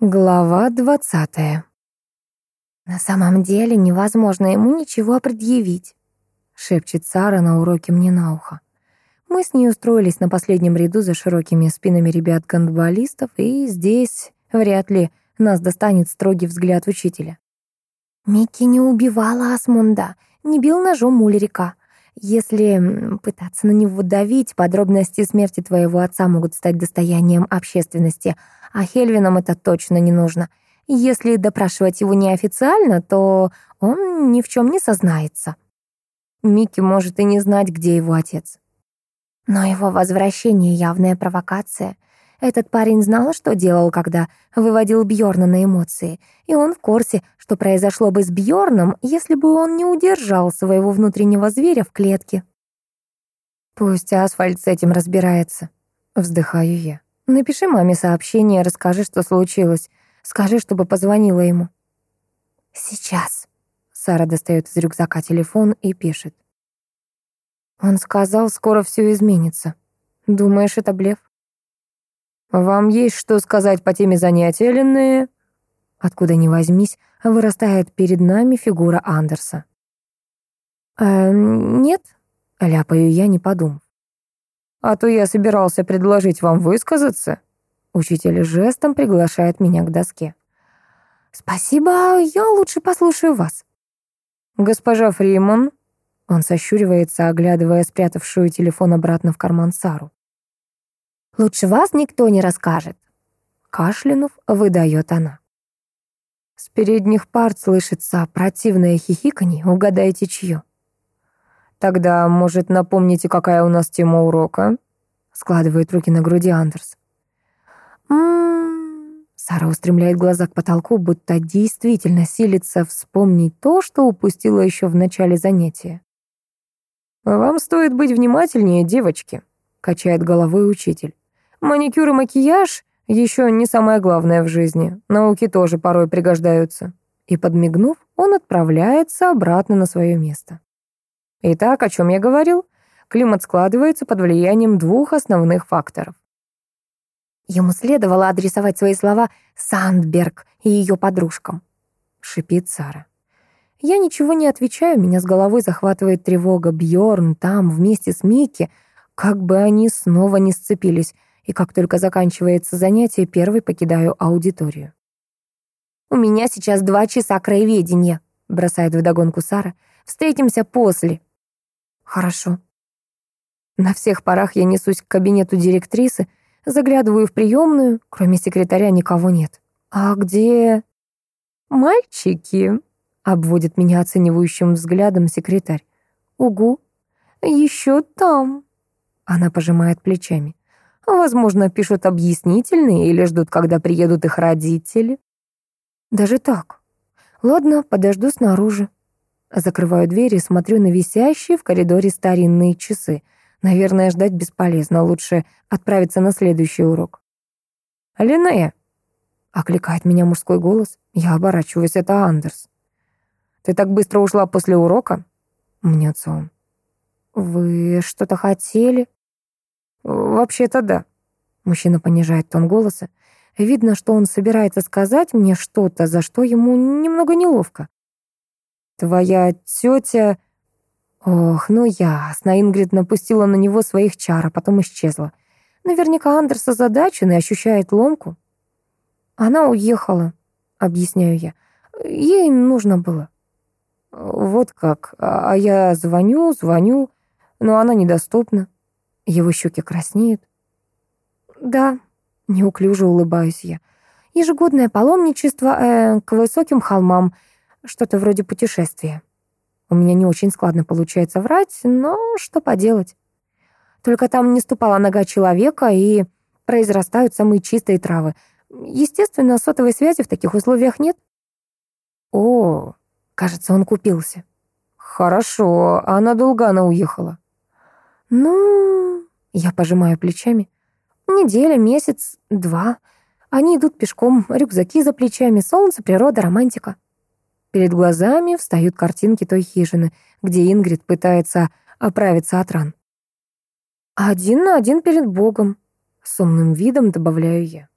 Глава двадцатая. «На самом деле невозможно ему ничего предъявить», — шепчет Сара на уроке мне на ухо. Мы с ней устроились на последнем ряду за широкими спинами ребят-гандболистов, и здесь вряд ли нас достанет строгий взгляд учителя. «Микки не убивала Асмунда, не бил ножом Мулерика. Если пытаться на него давить, подробности смерти твоего отца могут стать достоянием общественности, а Хельвинам это точно не нужно. Если допрашивать его неофициально, то он ни в чем не сознается. Микки может и не знать, где его отец. Но его возвращение — явная провокация. Этот парень знал, что делал, когда выводил Бьорна на эмоции, и он в курсе, что произошло бы с Бьорном, если бы он не удержал своего внутреннего зверя в клетке. «Пусть асфальт с этим разбирается», — вздыхаю я. «Напиши маме сообщение, расскажи, что случилось. Скажи, чтобы позвонила ему». «Сейчас». Сара достает из рюкзака телефон и пишет. Он сказал, скоро все изменится. Думаешь, это блеф? «Вам есть что сказать по теме занятия, Линнея?» Откуда ни возьмись, вырастает перед нами фигура Андерса. «Э, «Нет», — ляпаю я, не подумав. «А то я собирался предложить вам высказаться». Учитель жестом приглашает меня к доске. «Спасибо, я лучше послушаю вас». «Госпожа Фриман», — он сощуривается, оглядывая спрятавшую телефон обратно в карман Сару. Лучше вас никто не расскажет. Кашлянув, выдает она. С передних парт слышится противное хихиканье, угадайте чье. Тогда, может, напомните, какая у нас тема урока? Складывает руки на груди Андерс. М-м-м. Сара устремляет глаза к потолку, будто действительно силится вспомнить то, что упустила еще в начале занятия. «Вам стоит быть внимательнее, девочки», — качает головой учитель. Маникюр и макияж еще не самое главное в жизни. Науки тоже порой пригождаются. И подмигнув, он отправляется обратно на свое место. Итак, о чем я говорил? Климат складывается под влиянием двух основных факторов. Ему следовало адресовать свои слова Сандберг и ее подружкам. Шипит Сара. Я ничего не отвечаю, меня с головой захватывает тревога. Бьорн там, вместе с Микки, как бы они снова не сцепились и как только заканчивается занятие, первый покидаю аудиторию. «У меня сейчас два часа краеведения», — бросает вдогонку Сара. «Встретимся после». «Хорошо». На всех парах я несусь к кабинету директрисы, заглядываю в приемную, кроме секретаря никого нет. «А где...» «Мальчики», — обводит меня оценивающим взглядом секретарь. «Угу, еще там». Она пожимает плечами. Возможно, пишут объяснительные или ждут, когда приедут их родители. Даже так. Ладно, подожду снаружи. Закрываю дверь и смотрю на висящие в коридоре старинные часы. Наверное, ждать бесполезно. Лучше отправиться на следующий урок. «Линнея!» — окликает меня мужской голос. Я оборачиваюсь, это Андерс. «Ты так быстро ушла после урока?» — мнется он. «Вы что-то хотели?» «Вообще-то да». Мужчина понижает тон голоса. Видно, что он собирается сказать мне что-то, за что ему немного неловко. «Твоя тетя...» Ох, ну ясно. Ингрид напустила на него своих чар, а потом исчезла. Наверняка Андерс озадачен ощущает ломку. Она уехала, объясняю я. Ей нужно было. Вот как. А я звоню, звоню, но она недоступна. Его щеки краснеют. «Да», — неуклюже улыбаюсь я. «Ежегодное паломничество э, к высоким холмам, что-то вроде путешествия. У меня не очень складно получается врать, но что поделать. Только там не ступала нога человека, и произрастают самые чистые травы. Естественно, сотовой связи в таких условиях нет». «О, кажется, он купился». «Хорошо, а надолго она уехала?» «Ну...» — я пожимаю плечами. «Неделя, месяц, два. Они идут пешком, рюкзаки за плечами, солнце, природа, романтика». Перед глазами встают картинки той хижины, где Ингрид пытается оправиться от ран. «Один на один перед Богом», — с умным видом добавляю я.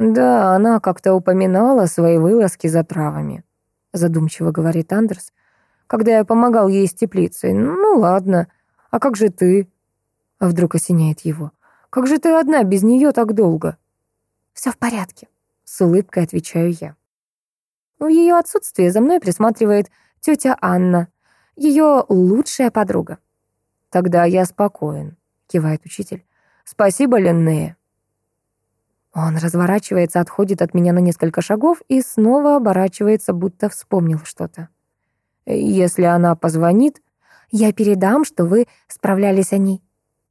Да, она как-то упоминала свои вылазки за травами, задумчиво говорит Андерс, когда я помогал ей с теплицей. Ну ладно, а как же ты? А вдруг осеняет его. Как же ты одна без нее так долго? Все в порядке, с улыбкой отвечаю я. В ее отсутствие за мной присматривает тетя Анна, ее лучшая подруга. Тогда я спокоен, кивает учитель. Спасибо, Леннея. Он разворачивается, отходит от меня на несколько шагов и снова оборачивается, будто вспомнил что-то. Если она позвонит, я передам, что вы справлялись о ней.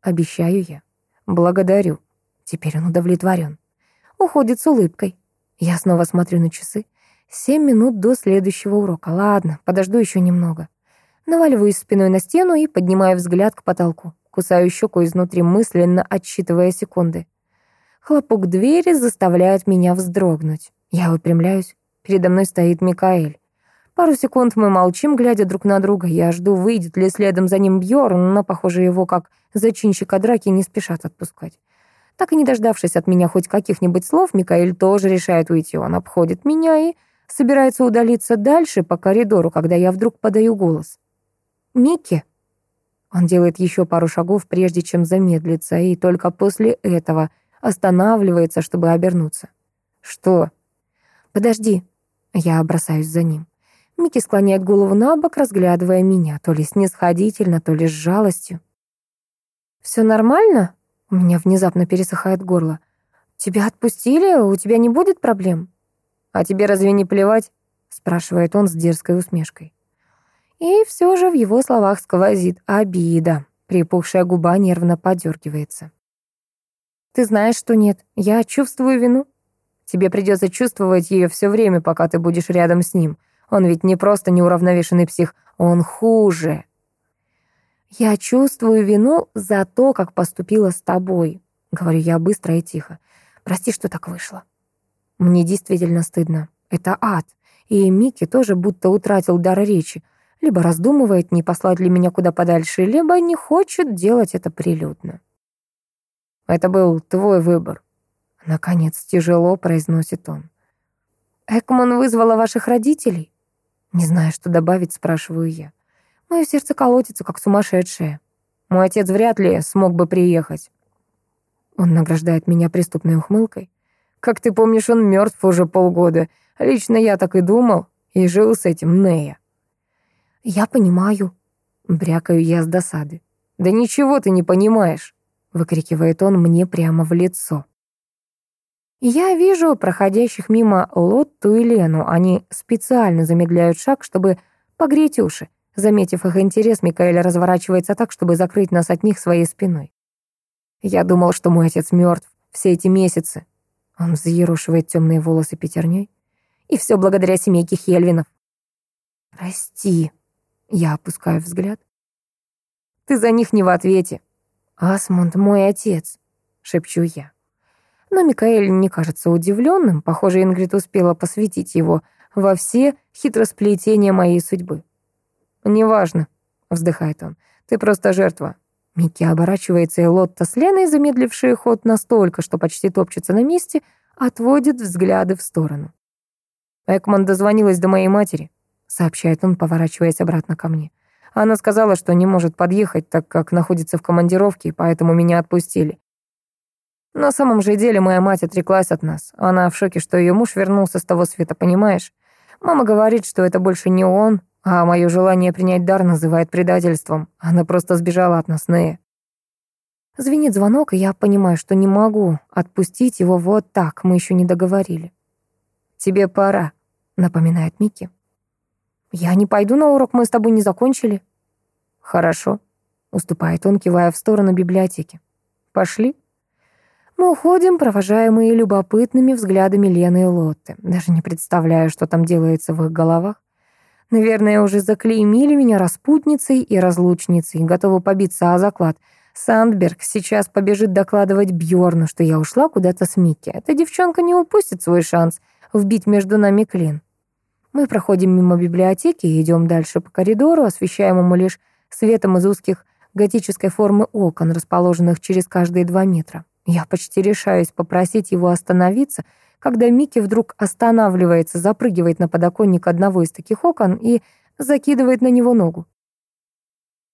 Обещаю я. Благодарю. Теперь он удовлетворен. Уходит с улыбкой. Я снова смотрю на часы. Семь минут до следующего урока. Ладно, подожду еще немного. Наваливаюсь спиной на стену и поднимаю взгляд к потолку. Кусаю щеку изнутри, мысленно отсчитывая секунды. Хлопок двери заставляет меня вздрогнуть. Я выпрямляюсь. Передо мной стоит Микаэль. Пару секунд мы молчим, глядя друг на друга. Я жду, выйдет ли следом за ним Бьорн, но, похоже, его, как зачинщика драки, не спешат отпускать. Так и не дождавшись от меня хоть каких-нибудь слов, Микаэль тоже решает уйти. Он обходит меня и собирается удалиться дальше по коридору, когда я вдруг подаю голос. «Микки?» Он делает еще пару шагов, прежде чем замедлиться, и только после этого останавливается, чтобы обернуться. «Что?» «Подожди». Я бросаюсь за ним. Микки склоняет голову на бок, разглядывая меня, то ли снисходительно, то ли с жалостью. «Все нормально?» У меня внезапно пересыхает горло. «Тебя отпустили? У тебя не будет проблем?» «А тебе разве не плевать?» спрашивает он с дерзкой усмешкой. И все же в его словах сквозит обида. Припухшая губа нервно подергивается. Ты знаешь, что нет. Я чувствую вину. Тебе придется чувствовать ее все время, пока ты будешь рядом с ним. Он ведь не просто неуравновешенный псих, он хуже. Я чувствую вину за то, как поступила с тобой. Говорю я быстро и тихо. Прости, что так вышло. Мне действительно стыдно. Это ад. И Микки тоже будто утратил дар речи. Либо раздумывает, не послать ли меня куда подальше, либо не хочет делать это прилюдно. Это был твой выбор. Наконец, тяжело произносит он. Экман вызвала ваших родителей? Не знаю, что добавить, спрашиваю я. Мое сердце колотится, как сумасшедшее. Мой отец вряд ли смог бы приехать. Он награждает меня преступной ухмылкой. Как ты помнишь, он мертв уже полгода. Лично я так и думал, и жил с этим Нея. Я понимаю. Брякаю я с досады. Да ничего ты не понимаешь выкрикивает он мне прямо в лицо. Я вижу проходящих мимо Лотту и Лену. Они специально замедляют шаг, чтобы погреть уши. Заметив их интерес, Микаэль разворачивается так, чтобы закрыть нас от них своей спиной. Я думал, что мой отец мертв все эти месяцы. Он взъерошивает темные волосы пятерней. И все благодаря семейке Хельвинов. Прости. Я опускаю взгляд. Ты за них не в ответе. «Асмунд мой отец», — шепчу я. Но Микаэль не кажется удивленным. Похоже, Ингрид успела посвятить его во все хитросплетения моей судьбы. «Неважно», — вздыхает он, — «ты просто жертва». Микки оборачивается, и Лотта с Леной, замедлившие ход настолько, что почти топчется на месте, отводит взгляды в сторону. «Экман дозвонилась до моей матери», — сообщает он, поворачиваясь обратно ко мне. Она сказала, что не может подъехать, так как находится в командировке, поэтому меня отпустили. На самом же деле моя мать отреклась от нас. Она в шоке, что ее муж вернулся с того света, понимаешь? Мама говорит, что это больше не он, а мое желание принять дар называет предательством. Она просто сбежала от нас, Нея. Звенит звонок, и я понимаю, что не могу отпустить его вот так, мы еще не договорили. «Тебе пора», — напоминает Микки. «Я не пойду на урок, мы с тобой не закончили». «Хорошо», — уступает он, кивая в сторону библиотеки. «Пошли». Мы уходим, провожаемые любопытными взглядами Лены и Лотты. Даже не представляю, что там делается в их головах. Наверное, уже заклеймили меня распутницей и разлучницей, готовы побиться о заклад. Сандберг сейчас побежит докладывать Бьорну, что я ушла куда-то с Микки. Эта девчонка не упустит свой шанс вбить между нами клин. Мы проходим мимо библиотеки и идем дальше по коридору, освещаемому лишь светом из узких готической формы окон, расположенных через каждые два метра. Я почти решаюсь попросить его остановиться, когда Микки вдруг останавливается, запрыгивает на подоконник одного из таких окон и закидывает на него ногу.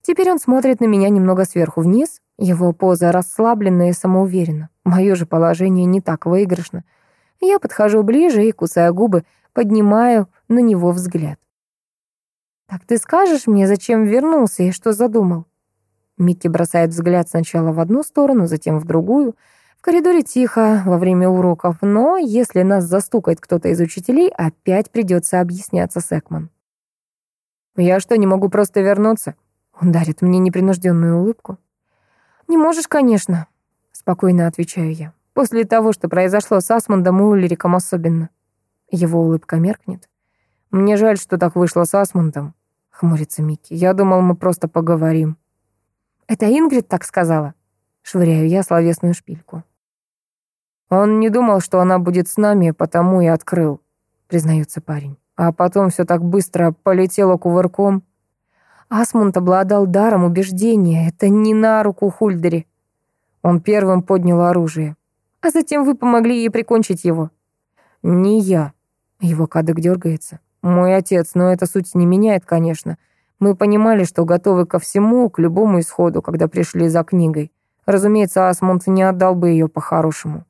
Теперь он смотрит на меня немного сверху вниз, его поза расслабленная и самоуверена. Мое же положение не так выигрышно. Я подхожу ближе и, кусая губы, поднимаю на него взгляд. «Так ты скажешь мне, зачем вернулся и что задумал?» Микки бросает взгляд сначала в одну сторону, затем в другую. Коридоре тихо во время уроков, но если нас застукает кто-то из учителей, опять придется объясняться с Экман. «Я что, не могу просто вернуться?» Он дарит мне непринужденную улыбку. «Не можешь, конечно», — спокойно отвечаю я. «После того, что произошло с Асмондом и Ульриком особенно». Его улыбка меркнет. «Мне жаль, что так вышло с Асмондом», — хмурится Микки. «Я думал, мы просто поговорим». «Это Ингрид так сказала?» Швыряю я словесную шпильку. «Он не думал, что она будет с нами, потому и открыл», — признается парень. А потом все так быстро полетело кувырком. Асмунд обладал даром убеждения. Это не на руку Хульдере. Он первым поднял оружие. А затем вы помогли ей прикончить его. Не я. Его кадык дергается. Мой отец, но эта суть не меняет, конечно. Мы понимали, что готовы ко всему, к любому исходу, когда пришли за книгой. Разумеется, Асмунд не отдал бы ее по-хорошему.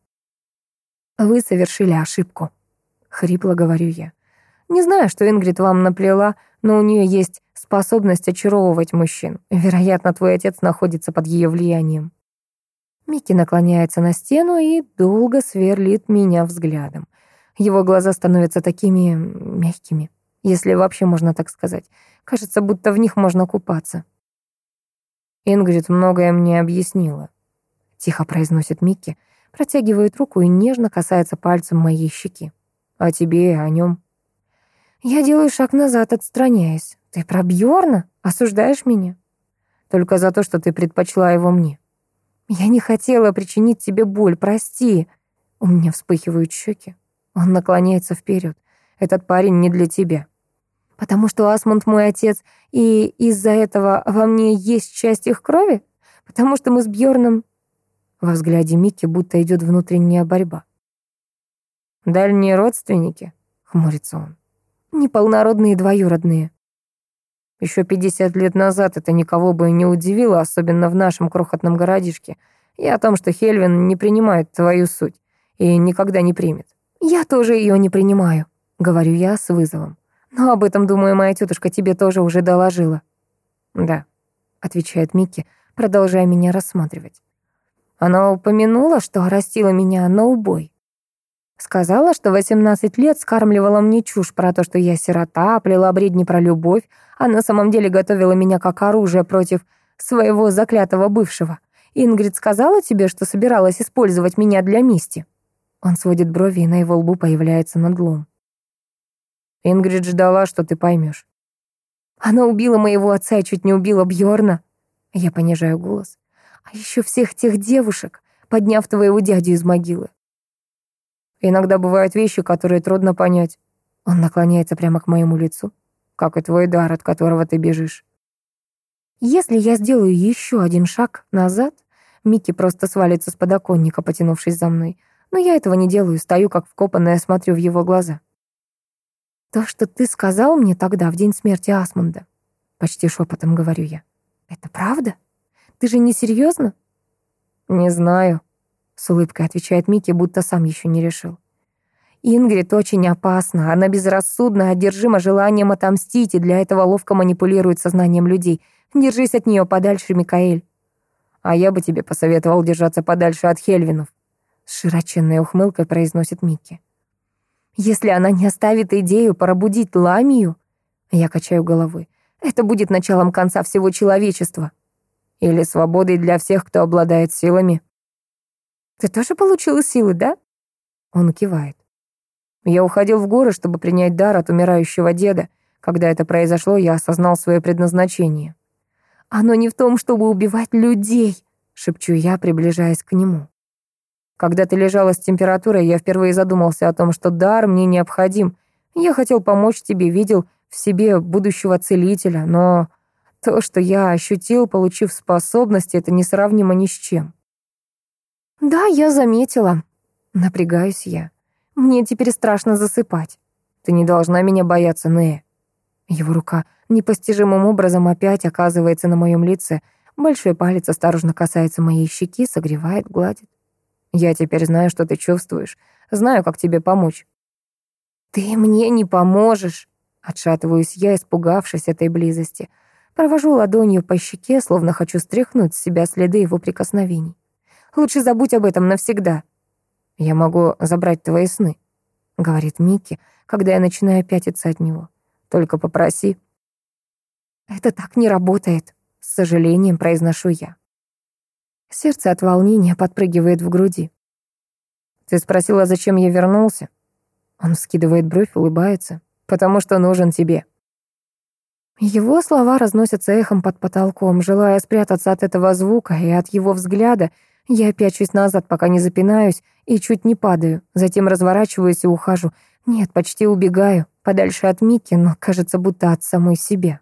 «Вы совершили ошибку», — хрипло говорю я. «Не знаю, что Ингрид вам наплела, но у нее есть способность очаровывать мужчин. Вероятно, твой отец находится под ее влиянием». Микки наклоняется на стену и долго сверлит меня взглядом. Его глаза становятся такими мягкими, если вообще можно так сказать. Кажется, будто в них можно купаться. Ингрид многое мне объяснила. Тихо произносит Микки, протягивает руку и нежно касается пальцем моей щеки. О тебе и о нем. Я делаю шаг назад, отстраняясь. Ты про Бьорна? Осуждаешь меня? Только за то, что ты предпочла его мне. Я не хотела причинить тебе боль, прости. У меня вспыхивают щеки. Он наклоняется вперед. Этот парень не для тебя. Потому что Асмунд мой отец, и из-за этого во мне есть часть их крови? Потому что мы с Бьорном... Во взгляде Микки будто идет внутренняя борьба. «Дальние родственники?» — хмурится он. «Неполнородные двоюродные». Еще 50 лет назад это никого бы не удивило, особенно в нашем крохотном городишке. И о том, что Хельвин не принимает твою суть и никогда не примет. «Я тоже ее не принимаю», — говорю я с вызовом. Но об этом, думаю, моя тетушка тебе тоже уже доложила. Да, отвечает Микки, продолжая меня рассматривать. Она упомянула, что растила меня на убой. Сказала, что 18 лет скармливала мне чушь про то, что я сирота, плела бредни про любовь, а на самом деле готовила меня как оружие против своего заклятого бывшего. Ингрид сказала тебе, что собиралась использовать меня для мести? Он сводит брови, и на его лбу появляется надлом. Ингрид ждала, что ты поймешь. Она убила моего отца и чуть не убила Бьорна. Я понижаю голос. А еще всех тех девушек, подняв твоего дядю из могилы. Иногда бывают вещи, которые трудно понять. Он наклоняется прямо к моему лицу, как и твой дар, от которого ты бежишь. Если я сделаю еще один шаг назад, Микки просто свалится с подоконника, потянувшись за мной. Но я этого не делаю, стою как вкопанная, смотрю в его глаза. «То, что ты сказал мне тогда, в день смерти Асмунда», — почти шепотом говорю я. «Это правда? Ты же не серьезно?» «Не знаю», — с улыбкой отвечает Микки, будто сам еще не решил. Ингрид очень опасна, она безрассудна, одержима желанием отомстить, и для этого ловко манипулирует сознанием людей. Держись от нее подальше, Микаэль. А я бы тебе посоветовал держаться подальше от Хельвинов. С широченной ухмылкой произносит Микки. Если она не оставит идею пробудить Ламию, я качаю головой, это будет началом конца всего человечества. Или свободой для всех, кто обладает силами. Ты тоже получила силы, да? Он кивает. Я уходил в горы, чтобы принять дар от умирающего деда. Когда это произошло, я осознал свое предназначение. Оно не в том, чтобы убивать людей, шепчу я, приближаясь к нему. Когда ты лежала с температурой, я впервые задумался о том, что дар мне необходим. Я хотел помочь тебе, видел в себе будущего целителя, но то, что я ощутил, получив способности, это несравнимо ни с чем. Да, я заметила. Напрягаюсь я. Мне теперь страшно засыпать. Ты не должна меня бояться, Нея. Его рука непостижимым образом опять оказывается на моем лице. Большой палец осторожно касается моей щеки, согревает, гладит. Я теперь знаю, что ты чувствуешь. Знаю, как тебе помочь. Ты мне не поможешь. Отшатываюсь я, испугавшись этой близости. Провожу ладонью по щеке, словно хочу стряхнуть с себя следы его прикосновений. Лучше забудь об этом навсегда. Я могу забрать твои сны, говорит Микки, когда я начинаю пятиться от него. Только попроси. Это так не работает, с сожалением произношу я. Сердце от волнения подпрыгивает в груди. Ты спросила, зачем я вернулся? Он скидывает бровь, улыбается. Потому что нужен тебе. Его слова разносятся эхом под потолком, желая спрятаться от этого звука и от его взгляда. Я пячусь назад, пока не запинаюсь, и чуть не падаю. Затем разворачиваюсь и ухожу. Нет, почти убегаю, подальше от Мики, но кажется, будто от самой себя.